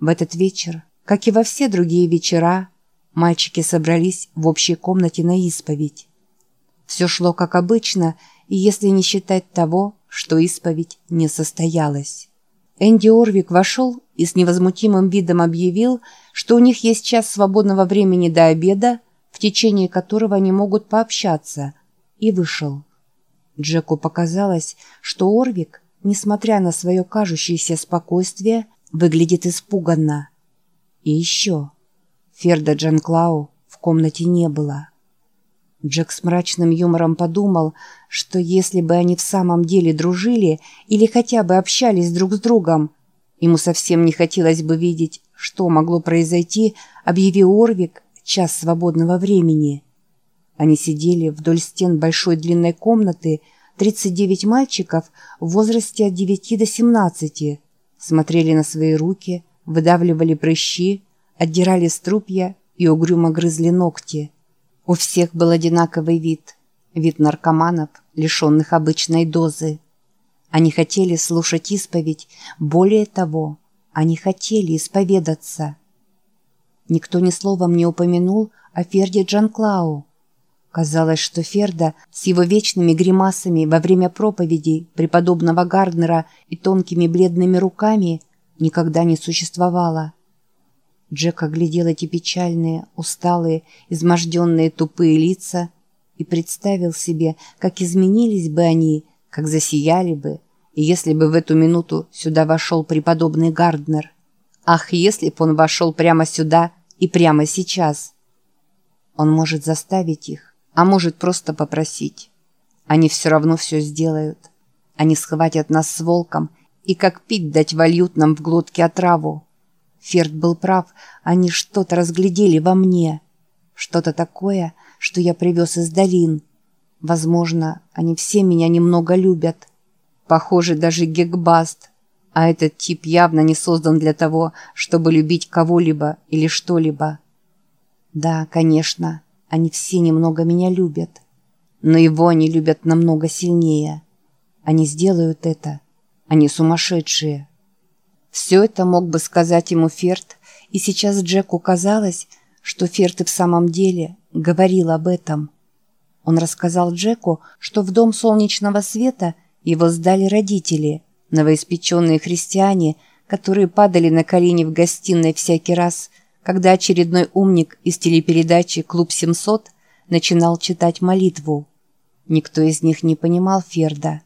В этот вечер, как и во все другие вечера, мальчики собрались в общей комнате на исповедь. Все шло как обычно, и если не считать того, что исповедь не состоялась. Энди Орвик вошел и с невозмутимым видом объявил, что у них есть час свободного времени до обеда, в течение которого они могут пообщаться, и вышел. Джеку показалось, что Орвик, несмотря на свое кажущееся спокойствие, выглядит испуганно. И еще. Ферда Джанклау в комнате не было. Джек с мрачным юмором подумал, что если бы они в самом деле дружили или хотя бы общались друг с другом, ему совсем не хотелось бы видеть, что могло произойти, объяви Орвик час свободного времени. Они сидели вдоль стен большой длинной комнаты, 39 мальчиков в возрасте от 9 до 17, смотрели на свои руки, выдавливали прыщи, отдирали струпья и угрюмо грызли ногти. У всех был одинаковый вид. Вид наркоманов, лишенных обычной дозы. Они хотели слушать исповедь. Более того, они хотели исповедаться. Никто ни словом не упомянул о Ферде Джанклау. Казалось, что Ферда с его вечными гримасами во время проповедей преподобного Гарднера и тонкими бледными руками никогда не существовала. Джек оглядел эти печальные, усталые, изможденные тупые лица и представил себе, как изменились бы они, как засияли бы, если бы в эту минуту сюда вошел преподобный Гарднер. Ах, если б он вошел прямо сюда и прямо сейчас! Он может заставить их, а может просто попросить. Они все равно все сделают. Они схватят нас с волком и как пить дать вольют нам в глотке отраву. Ферд был прав, они что-то разглядели во мне. Что-то такое, что я привез из долин. Возможно, они все меня немного любят. Похоже, даже Гекбаст. А этот тип явно не создан для того, чтобы любить кого-либо или что-либо. Да, конечно, они все немного меня любят. Но его они любят намного сильнее. Они сделают это. Они сумасшедшие. Все это мог бы сказать ему Ферд, и сейчас Джеку казалось, что Ферд и в самом деле говорил об этом. Он рассказал Джеку, что в дом солнечного света его сдали родители, новоиспеченные христиане, которые падали на колени в гостиной всякий раз, когда очередной умник из телепередачи «Клуб 700» начинал читать молитву. Никто из них не понимал Ферда.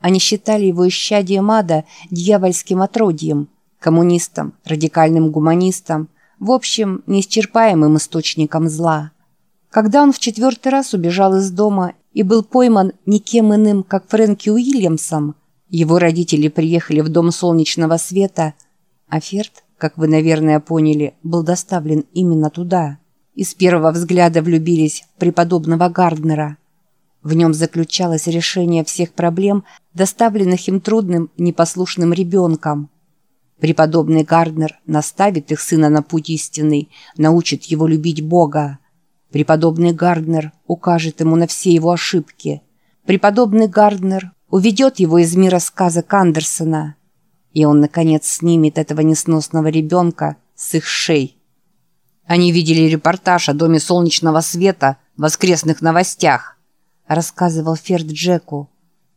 Они считали его исчадием ада дьявольским отродьем, коммунистом, радикальным гуманистом, в общем, неисчерпаемым источником зла. Когда он в четвертый раз убежал из дома и был пойман никем иным, как Фрэнки Уильямсом, его родители приехали в дом солнечного света, а Ферд, как вы, наверное, поняли, был доставлен именно туда. И с первого взгляда влюбились в преподобного Гарднера – в нем заключалось решение всех проблем, доставленных им трудным, непослушным ребенком. Преподобный Гарднер наставит их сына на путь истинный, научит его любить Бога. Преподобный Гарднер укажет ему на все его ошибки. Преподобный Гарднер уведет его из мира сказок Андерсона. И он, наконец, снимет этого несносного ребенка с их шей. Они видели репортаж о Доме Солнечного Света в воскресных новостях рассказывал Ферд Джеку.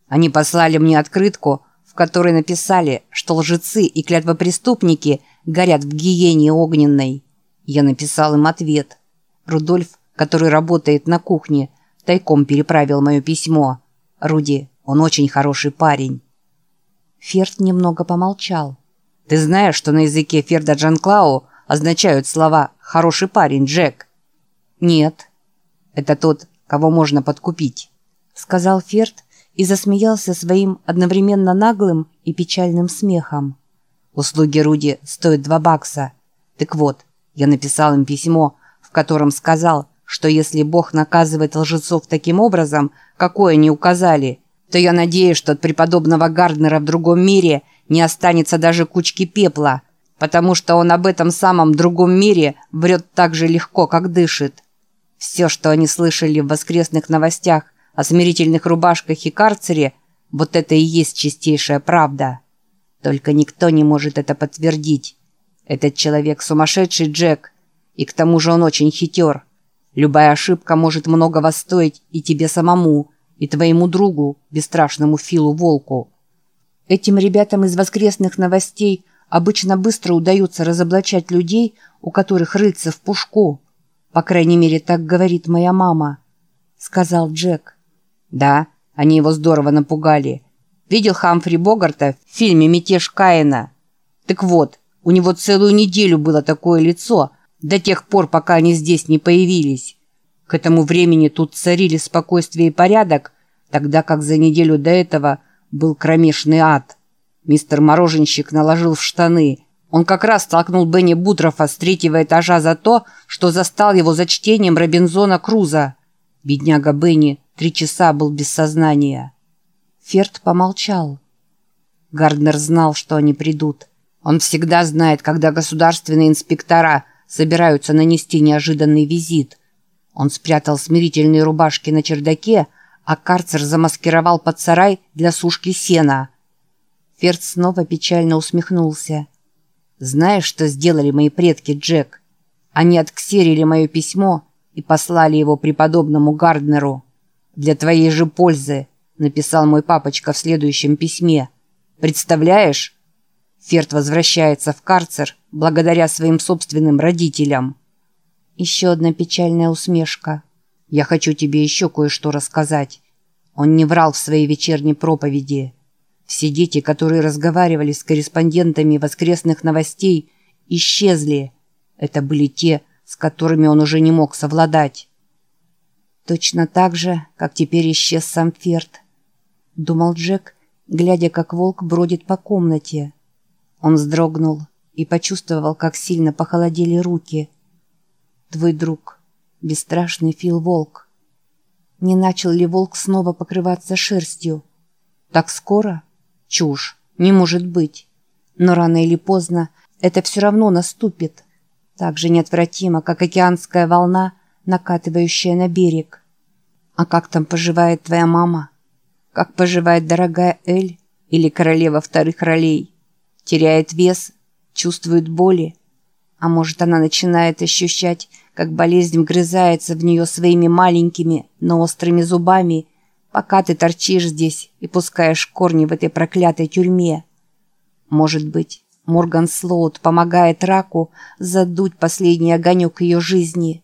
Они послали мне открытку, в которой написали, что лжецы и клятвопреступники горят в гиене огненной. Я написал им ответ. Рудольф, который работает на кухне, тайком переправил мое письмо. Руди, он очень хороший парень. Ферд немного помолчал. «Ты знаешь, что на языке Ферда Джанклау означают слова «хороший парень, Джек»?» «Нет». «Это тот, кого можно подкупить», — сказал Ферд и засмеялся своим одновременно наглым и печальным смехом. «Услуги Руди стоят два бакса. Так вот, я написал им письмо, в котором сказал, что если Бог наказывает лжецов таким образом, какое они указали, то я надеюсь, что от преподобного Гарднера в другом мире не останется даже кучки пепла, потому что он об этом самом другом мире врет так же легко, как дышит. Все, что они слышали в воскресных новостях о смирительных рубашках и карцере, вот это и есть чистейшая правда. Только никто не может это подтвердить. Этот человек сумасшедший Джек, и к тому же он очень хитер. Любая ошибка может многого стоить и тебе самому, и твоему другу, бесстрашному Филу Волку. Этим ребятам из воскресных новостей обычно быстро удается разоблачать людей, у которых рыльца в пушку. По крайней мере, так говорит моя мама, — сказал Джек. Да, они его здорово напугали. Видел Хамфри Богарта в фильме «Мятеж Каина». Так вот, у него целую неделю было такое лицо, до тех пор, пока они здесь не появились. К этому времени тут царили спокойствие и порядок, тогда как за неделю до этого был кромешный ад. Мистер Мороженщик наложил в штаны. Он как раз столкнул Бенни Бутрофа с третьего этажа за то, что застал его за чтением Робинзона Круза. Бедняга Бенни три часа был без сознания. Ферд помолчал. Гарднер знал, что они придут. Он всегда знает, когда государственные инспектора собираются нанести неожиданный визит. Он спрятал смирительные рубашки на чердаке, а карцер замаскировал под сарай для сушки сена. Ферд снова печально усмехнулся. «Знаешь, что сделали мои предки, Джек? Они отксерили мое письмо и послали его преподобному Гарднеру. Для твоей же пользы, написал мой папочка в следующем письме. Представляешь?» Ферд возвращается в карцер благодаря своим собственным родителям. Еще одна печальная усмешка. Я хочу тебе еще кое-что рассказать. Он не врал в своей вечерней проповеди. Все дети, которые разговаривали с корреспондентами воскресных новостей, исчезли. Это были те, с которыми он уже не мог совладать. Точно так же, как теперь исчез сам Ферд. Думал Джек, глядя, как волк бродит по комнате. Он вздрогнул и почувствовал, как сильно похолодели руки. Твой друг, бесстрашный Фил Волк. Не начал ли волк снова покрываться шерстью? Так скоро? Чушь, не может быть. Но рано или поздно это все равно наступит. Так же неотвратимо, как океанская волна, накатывающая на берег. А как там поживает твоя мама? Как поживает дорогая Эль или королева вторых ролей? теряет вес, чувствует боли. А может, она начинает ощущать, как болезнь вгрызается в нее своими маленькими, но острыми зубами, пока ты торчишь здесь и пускаешь корни в этой проклятой тюрьме. Может быть, Морган Слоут помогает раку задуть последний огонек ее жизни.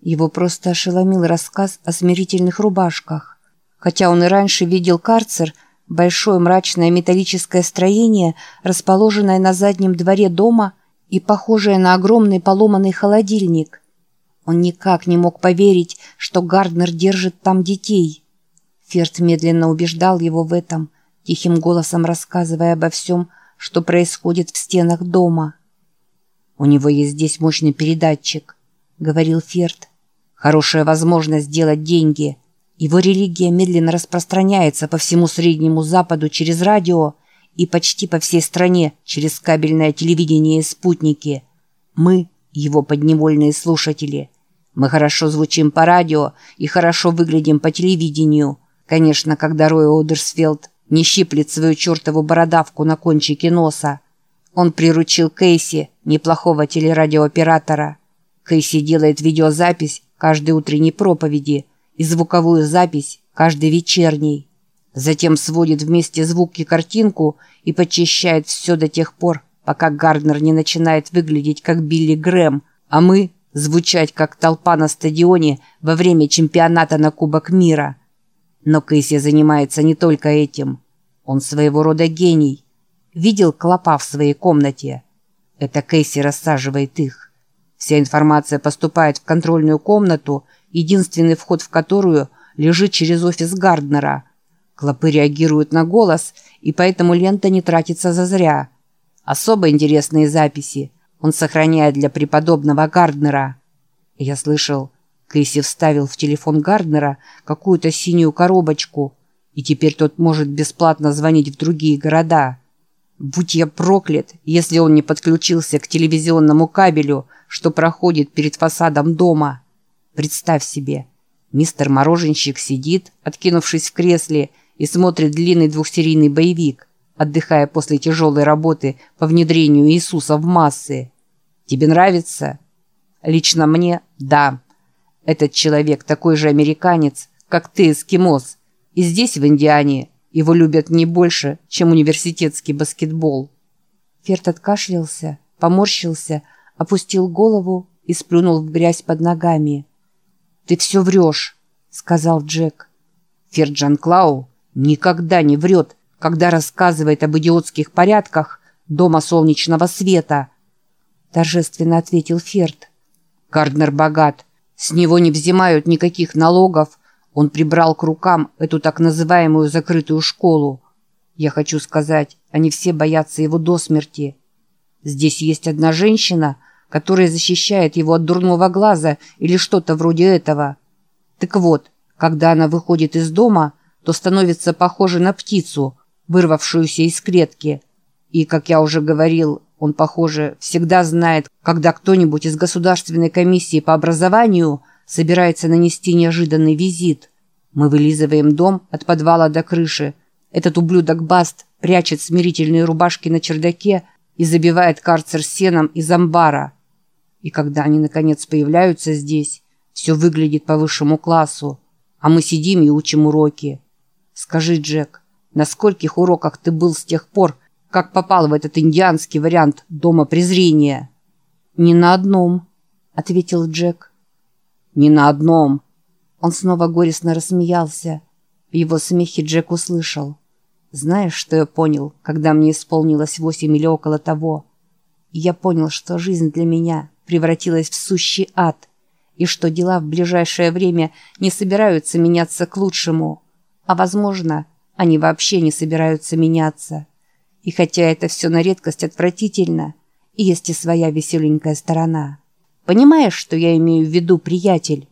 Его просто ошеломил рассказ о смирительных рубашках. Хотя он и раньше видел карцер – Большое мрачное металлическое строение, расположенное на заднем дворе дома и похожее на огромный поломанный холодильник. Он никак не мог поверить, что Гарднер держит там детей. Ферд медленно убеждал его в этом, тихим голосом рассказывая обо всем, что происходит в стенах дома. «У него есть здесь мощный передатчик», — говорил Ферд. «Хорошая возможность сделать деньги». Его религия медленно распространяется по всему Среднему Западу через радио и почти по всей стране через кабельное телевидение и спутники. Мы – его подневольные слушатели. Мы хорошо звучим по радио и хорошо выглядим по телевидению. Конечно, когда Рой Одерсфелд не щиплет свою чертову бородавку на кончике носа. Он приручил Кейси, неплохого телерадиооператора. Кейси делает видеозапись каждой утренней проповеди – и звуковую запись каждый вечерний. Затем сводит вместе звук и картинку и подчищает все до тех пор, пока Гарднер не начинает выглядеть как Билли Грэм, а мы звучать как толпа на стадионе во время чемпионата на Кубок мира. Но Кейси занимается не только этим. Он своего рода гений. Видел клопа в своей комнате. Это Кейси рассаживает их. Вся информация поступает в контрольную комнату единственный вход в которую лежит через офис Гарднера. Клопы реагируют на голос, и поэтому лента не тратится зазря. Особо интересные записи он сохраняет для преподобного Гарднера. Я слышал, Кэсси вставил в телефон Гарднера какую-то синюю коробочку, и теперь тот может бесплатно звонить в другие города. Будь я проклят, если он не подключился к телевизионному кабелю, что проходит перед фасадом дома. Представь себе, мистер Мороженщик сидит, откинувшись в кресле, и смотрит длинный двухсерийный боевик. отдыхая после тяжелой работы по внедрению Иисуса в массы. Тебе нравится? Лично мне – да. Этот человек такой же американец, как ты, эскимос. И здесь, в Индиане, его любят не больше, чем университетский баскетбол. Ферт откашлялся, поморщился, опустил голову и сплюнул в грязь под ногами. «Ты все врешь», — сказал Джек. Ферт Джан Клау никогда не врет, когда рассказывает об идиотских порядках Дома солнечного света. Торжественно ответил Ферт. Гарднер богат. С него не взимают никаких налогов. Он прибрал к рукам эту так называемую закрытую школу. Я хочу сказать, они все боятся его до смерти. Здесь есть одна женщина, которая защищает его от дурного глаза или что-то вроде этого. Так вот, когда она выходит из дома, то становится похожей на птицу, вырвавшуюся из клетки. И, как я уже говорил, он, похоже, всегда знает, когда кто-нибудь из Государственной комиссии по образованию собирается нанести неожиданный визит. Мы вылизываем дом от подвала до крыши. Этот ублюдок Баст прячет смирительные рубашки на чердаке и забивает карцер сеном из амбара. И когда они, наконец, появляются здесь, все выглядит по высшему классу, а мы сидим и учим уроки. Скажи, Джек, на скольких уроках ты был с тех пор, как попал в этот индианский вариант дома презрения?» «Не на одном», — ответил Джек. «Не на одном». Он снова горестно рассмеялся. В его смехе Джек услышал. «Знаешь, что я понял, когда мне исполнилось восемь или около того? Я понял, что жизнь для меня превратилась в сущий ад, и что дела в ближайшее время не собираются меняться к лучшему, а, возможно, они вообще не собираются меняться». И хотя это все на редкость отвратительно, есть и своя веселенькая сторона. Понимаешь, что я имею в виду, приятель?